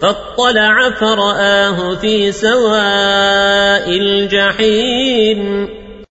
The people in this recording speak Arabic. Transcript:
فاطلع فرآه في سواء الجحيم.